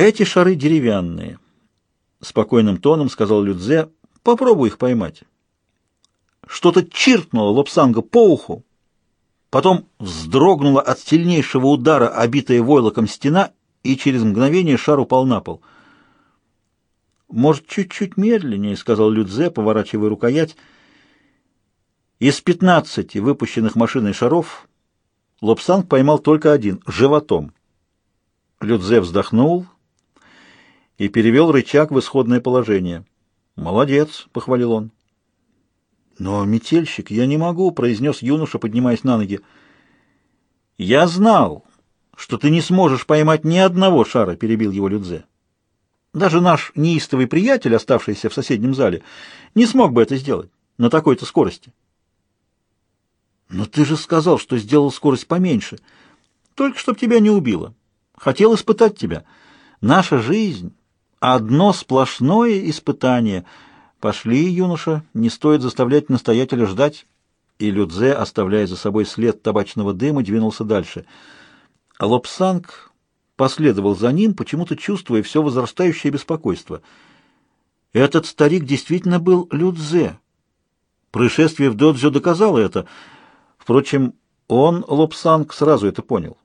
Эти шары деревянные. Спокойным тоном сказал Людзе. Попробуй их поймать. Что-то чиркнуло Лобсанга по уху. Потом вздрогнула от сильнейшего удара, обитая войлоком стена, и через мгновение шар упал на пол. «Может, чуть-чуть медленнее», — сказал Людзе, поворачивая рукоять. Из пятнадцати выпущенных машиной шаров Лобсанг поймал только один — животом. Людзе вздохнул и перевел рычаг в исходное положение. «Молодец», — похвалил он. «Но, метельщик, я не могу», — произнес юноша, поднимаясь на ноги. «Я знал, что ты не сможешь поймать ни одного шара», — перебил его Людзе. «Даже наш неистовый приятель, оставшийся в соседнем зале, не смог бы это сделать на такой-то скорости». «Но ты же сказал, что сделал скорость поменьше, только чтоб тебя не убило. Хотел испытать тебя. Наша жизнь — одно сплошное испытание — «Пошли, юноша, не стоит заставлять настоятеля ждать». И Людзе, оставляя за собой след табачного дыма, двинулся дальше. А Лобсанг последовал за ним, почему-то чувствуя все возрастающее беспокойство. Этот старик действительно был Людзе. Происшествие в Доджо доказало это. Впрочем, он, Лобсанг, сразу это понял.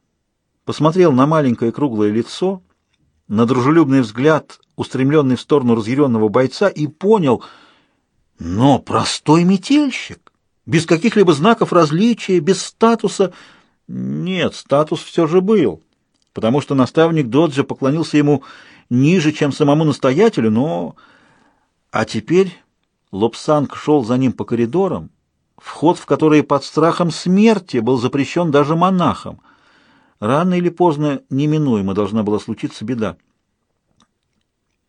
Посмотрел на маленькое круглое лицо, на дружелюбный взгляд, устремленный в сторону разъяренного бойца, и понял, но простой метельщик, без каких-либо знаков различия, без статуса. Нет, статус все же был, потому что наставник Доджа поклонился ему ниже, чем самому настоятелю, но... А теперь Лобсанг шел за ним по коридорам, вход в которые под страхом смерти был запрещен даже монахам. Рано или поздно неминуемо должна была случиться беда.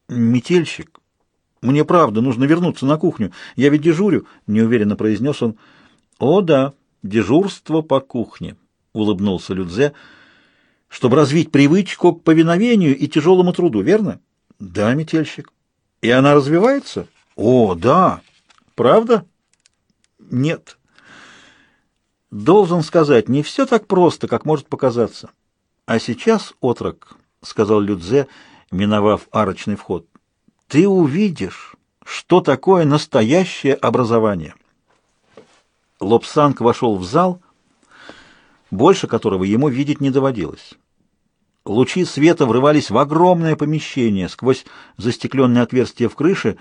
«Метельщик, мне правда нужно вернуться на кухню. Я ведь дежурю», — неуверенно произнес он. «О да, дежурство по кухне», — улыбнулся Людзе, — «чтобы развить привычку к повиновению и тяжелому труду, верно?» «Да, метельщик». «И она развивается?» «О, да». «Правда?» «Нет». «Должен сказать, не все так просто, как может показаться. А сейчас, отрок», — сказал Людзе, — миновав арочный вход, ты увидишь, что такое настоящее образование. Лобсанг вошел в зал, больше которого ему видеть не доводилось. Лучи света врывались в огромное помещение сквозь застекленные отверстия в крыше,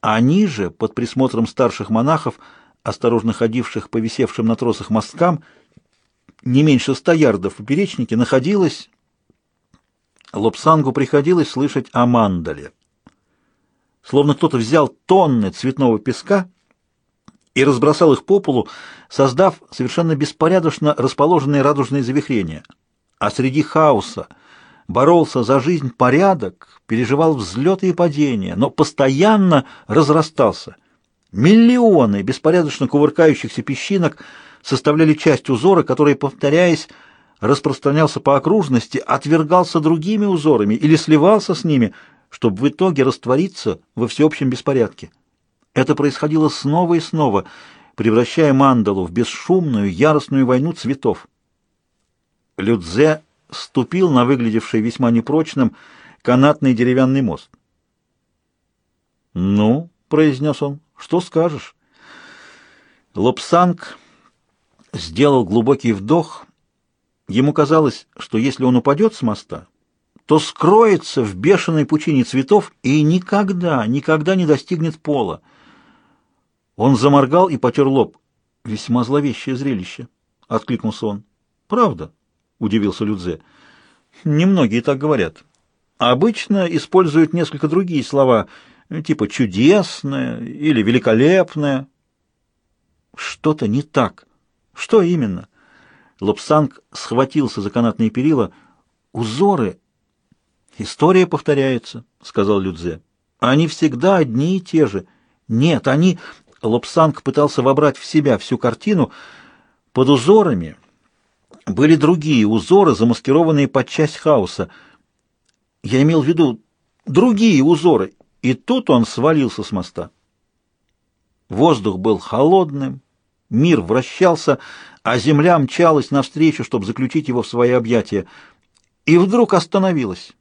а ниже, под присмотром старших монахов, осторожно ходивших по висевшим на тросах мосткам, не меньше ста ярдов в поперечнике, находилась Лобсангу приходилось слышать о мандале. Словно кто-то взял тонны цветного песка и разбросал их по полу, создав совершенно беспорядочно расположенные радужные завихрения. А среди хаоса боролся за жизнь порядок, переживал взлеты и падения, но постоянно разрастался. Миллионы беспорядочно кувыркающихся песчинок составляли часть узора, который, повторяясь, распространялся по окружности, отвергался другими узорами или сливался с ними, чтобы в итоге раствориться во всеобщем беспорядке. Это происходило снова и снова, превращая мандалу в бесшумную, яростную войну цветов. Людзе ступил на выглядевший весьма непрочным канатный деревянный мост. «Ну», — произнес он, — «что скажешь?» Лобсанг сделал глубокий вдох Ему казалось, что если он упадет с моста, то скроется в бешеной пучине цветов и никогда, никогда не достигнет пола. Он заморгал и потер лоб. «Весьма зловещее зрелище», — откликнулся он. «Правда?» — удивился Людзе. «Немногие так говорят. Обычно используют несколько другие слова, типа «чудесное» или «великолепное». Что-то не так. Что именно? Лобсанг схватился за канатные перила. «Узоры!» «История повторяется», — сказал Людзе. «Они всегда одни и те же. Нет, они...» Лобсанг пытался вобрать в себя всю картину. Под узорами были другие узоры, замаскированные под часть хаоса. Я имел в виду другие узоры. И тут он свалился с моста. Воздух был холодным, мир вращался, а земля мчалась навстречу, чтобы заключить его в свои объятия, и вдруг остановилась.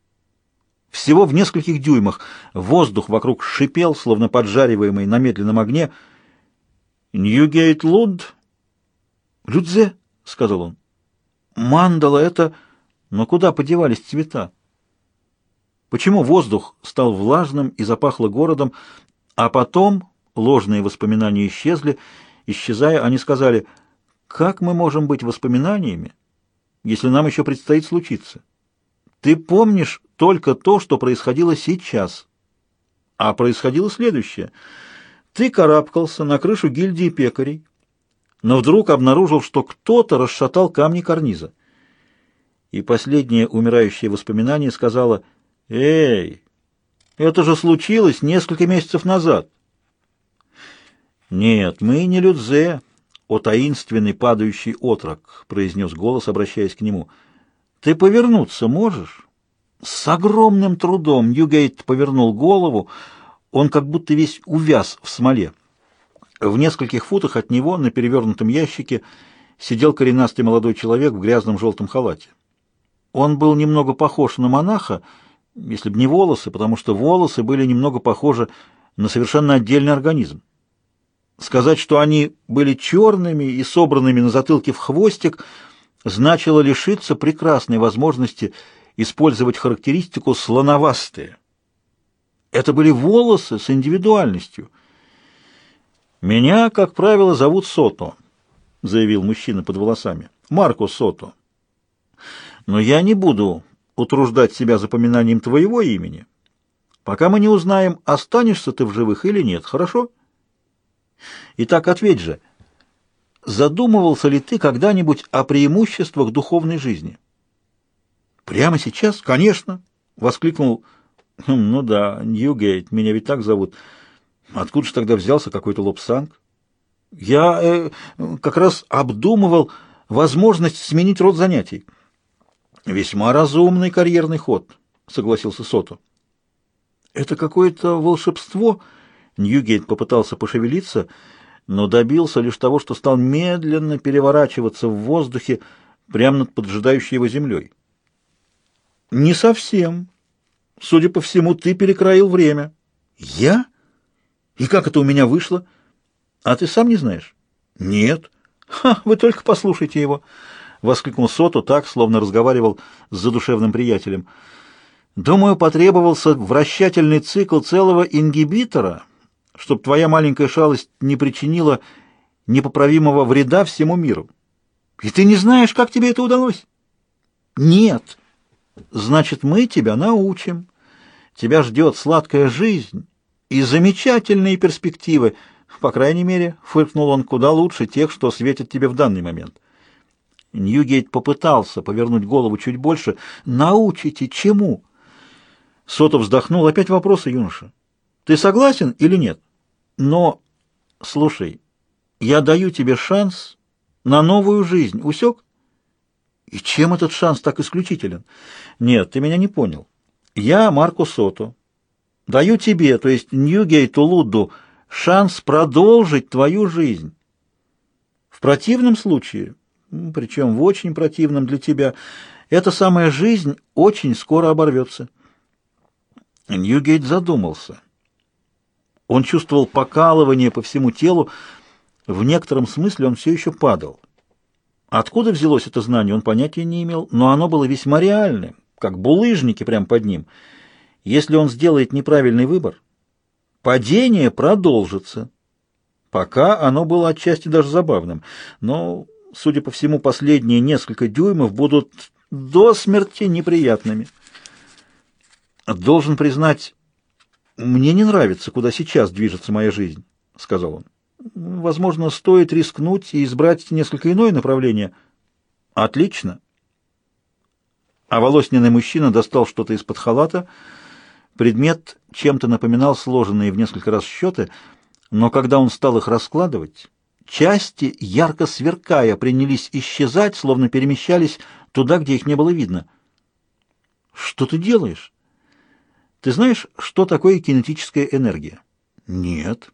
всего в нескольких дюймах. Воздух вокруг шипел, словно поджариваемый на медленном огне. «Ньюгейт Луд?» «Людзе», — сказал он. «Мандала — это... Но куда подевались цвета?» Почему воздух стал влажным и запахло городом, а потом ложные воспоминания исчезли, исчезая, они сказали, «Как мы можем быть воспоминаниями, если нам еще предстоит случиться? Ты помнишь только то, что происходило сейчас. А происходило следующее. Ты карабкался на крышу гильдии пекарей, но вдруг обнаружил, что кто-то расшатал камни карниза. И последнее умирающее воспоминание сказала «Эй, это же случилось несколько месяцев назад». «Нет, мы не Людзе, о таинственный падающий отрок», — произнес голос, обращаясь к нему. «Ты повернуться можешь?» С огромным трудом Ньюгейт повернул голову, он как будто весь увяз в смоле. В нескольких футах от него на перевернутом ящике сидел коренастый молодой человек в грязном желтом халате. Он был немного похож на монаха, если бы не волосы, потому что волосы были немного похожи на совершенно отдельный организм. Сказать, что они были черными и собранными на затылке в хвостик, значило лишиться прекрасной возможности использовать характеристику слоновастые. Это были волосы с индивидуальностью. «Меня, как правило, зовут Сото», — заявил мужчина под волосами. «Марко Сото. Но я не буду утруждать себя запоминанием твоего имени, пока мы не узнаем, останешься ты в живых или нет, хорошо? Итак, ответь же, задумывался ли ты когда-нибудь о преимуществах духовной жизни?» «Прямо сейчас? Конечно!» — воскликнул. «Хм, «Ну да, Ньюгейт, меня ведь так зовут. Откуда же тогда взялся какой-то лобсанг?» «Я э, как раз обдумывал возможность сменить род занятий». «Весьма разумный карьерный ход», — согласился Сото. «Это какое-то волшебство?» Ньюгейт попытался пошевелиться, но добился лишь того, что стал медленно переворачиваться в воздухе прямо над поджидающей его землей. Не совсем. Судя по всему, ты перекроил время. Я? И как это у меня вышло? А ты сам не знаешь? Нет. Ха, вы только послушайте его, воскликнул Сото так, словно разговаривал с задушевным приятелем. Думаю, потребовался вращательный цикл целого ингибитора, чтобы твоя маленькая шалость не причинила непоправимого вреда всему миру. И ты не знаешь, как тебе это удалось? Нет. Значит, мы тебя научим. Тебя ждет сладкая жизнь и замечательные перспективы. По крайней мере, фыркнул он куда лучше тех, что светят тебе в данный момент. Ньюгейт попытался повернуть голову чуть больше. «Научите чему?» Сото вздохнул. «Опять вопросы, юноша. Ты согласен или нет? Но, слушай, я даю тебе шанс на новую жизнь. Усек?» И чем этот шанс так исключителен? Нет, ты меня не понял. Я Марко Сото. Даю тебе, то есть Ньюгейту Лудду, шанс продолжить твою жизнь. В противном случае, причем в очень противном для тебя, эта самая жизнь очень скоро оборвется. Ньюгейт задумался. Он чувствовал покалывание по всему телу, в некотором смысле он все еще падал. Откуда взялось это знание, он понятия не имел, но оно было весьма реальным, как булыжники прямо под ним. Если он сделает неправильный выбор, падение продолжится. Пока оно было отчасти даже забавным, но, судя по всему, последние несколько дюймов будут до смерти неприятными. «Должен признать, мне не нравится, куда сейчас движется моя жизнь», — сказал он. Возможно, стоит рискнуть и избрать несколько иное направление. Отлично. А волосненный мужчина достал что-то из-под халата. Предмет чем-то напоминал сложенные в несколько раз счеты, но когда он стал их раскладывать, части, ярко сверкая, принялись исчезать, словно перемещались туда, где их не было видно. «Что ты делаешь?» «Ты знаешь, что такое кинетическая энергия?» «Нет».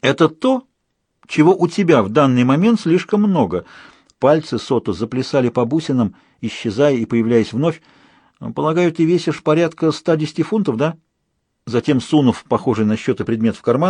Это то, чего у тебя в данный момент слишком много. Пальцы Сото заплясали по бусинам, исчезая и появляясь вновь. Полагаю, ты весишь порядка 110 фунтов, да? Затем, сунув похожий на счеты предмет в карман,